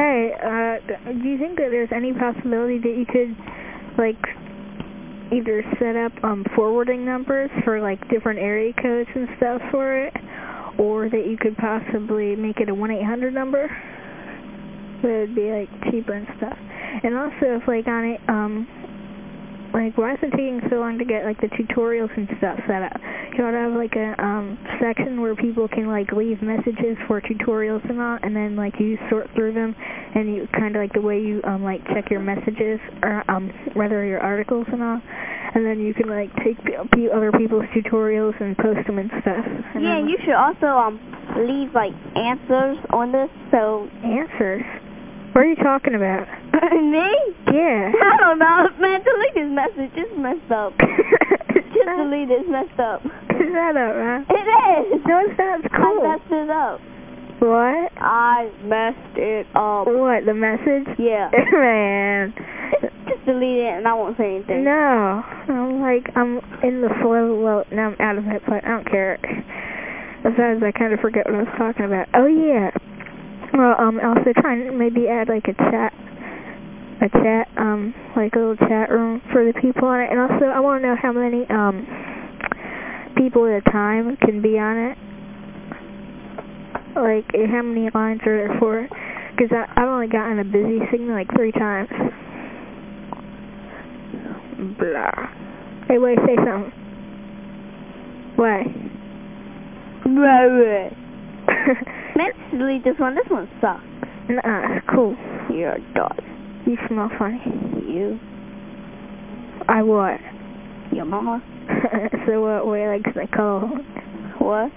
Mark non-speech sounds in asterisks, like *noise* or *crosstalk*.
Hey, uh, do you think that there's any possibility that you could, like, either set up um, forwarding numbers for, like, different area codes and stuff for it, or that you could possibly make it a 1-800 number? That would be, like, cheaper and stuff. And also, if, like, on it, um, like, why is it taking so long to get, like, the tutorials and stuff set up? You ought to have, like, a um, section where people can, like, leave messages for tutorials and all, and then, like, you sort through them, and you kind of like the way you, um, like, check your messages, or, um, rather your articles and all, and then you can, like, take other people's tutorials and post them and stuff. And yeah, then, you should also, um, leave, like, answers on this, so... Answers? What are you talking about? *laughs* Me? Yeah. *laughs* I don't know. Man, delete this message. It's messed up. *laughs* Just delete it. It's messed up. Shut up, man. It is. No, it's not. It's cool. I messed it up. What? I messed it up. What, the message? Yeah. *laughs* Man. Just delete it and I won't say anything. No. I'm like, I'm in the flow. Well, now I'm out of it, but I don't care. Besides, I kind of forget what I was talking about. Oh, yeah. Well, um, also trying to maybe add like a chat, a chat, um, like a little chat room for the people on it. And also, I want to know how many, um, people at a time can be on it. Like, how many lines are there for? Because I've only gotten a busy signal like three times. Blah. Hey, wait, say something. What? Blah, blah. *laughs* Let's delete this one. This one sucks. Nuh-uh, it's cool. You're a dog. You smell funny. You? I what? Your mama? *laughs* so what, what, like, the cold? What?